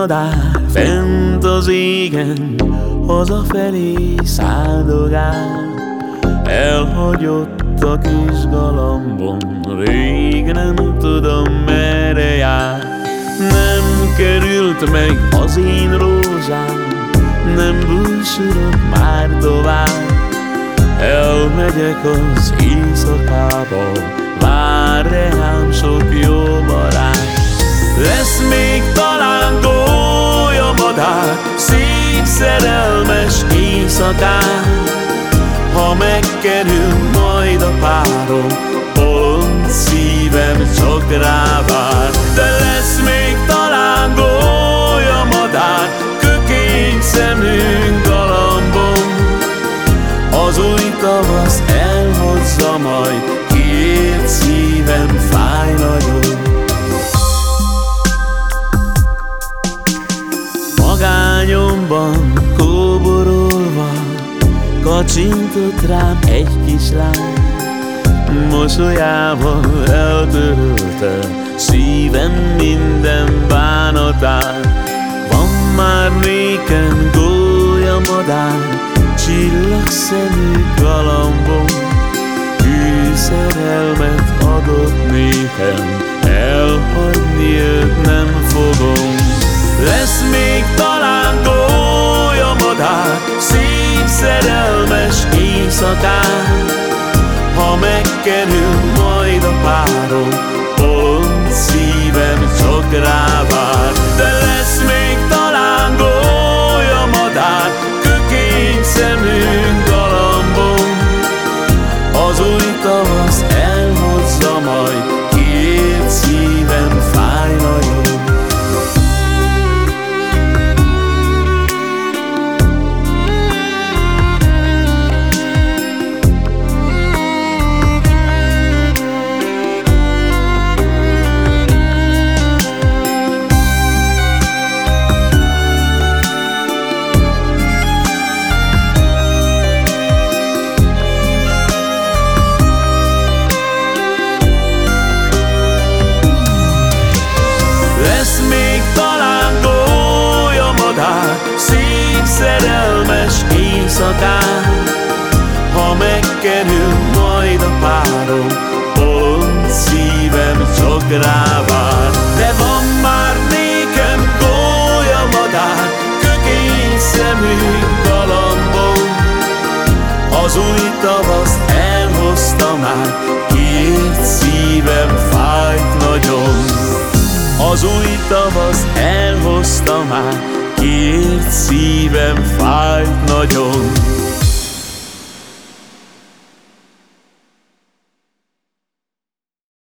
madár fent az égen Hazafelé száldogál Elhagyott a kis galambom Rég nem tudom merre jár. Nem került meg az én rózsám Nem búsulok már tovább. Elmegyek az éjszakába Szép szerelmes éjszakán. Ha megkerül majd a párom Pont szívem csak rá vár De lesz még talán gólya madár Kökény szemünk galambom. Az új tavasz elhozza majd Kiért szívem fáj Kacsintott rám egy kislány. Mosolyával eltörölte Szívem minden bánatát. Van már néken gólya madár Csillagszemű galambom Ha megkerül majd a párom. Pont szívem csak rá Ha megkerül majd a párom. Pont szívem csak rá vár De van már nékem gólya madár Kökény szemű galambom. Az új tavaszt elhozta már Kiért szívem fájt nagyon. Az új tavasz elhozta már Kiért szívem fájt nagyon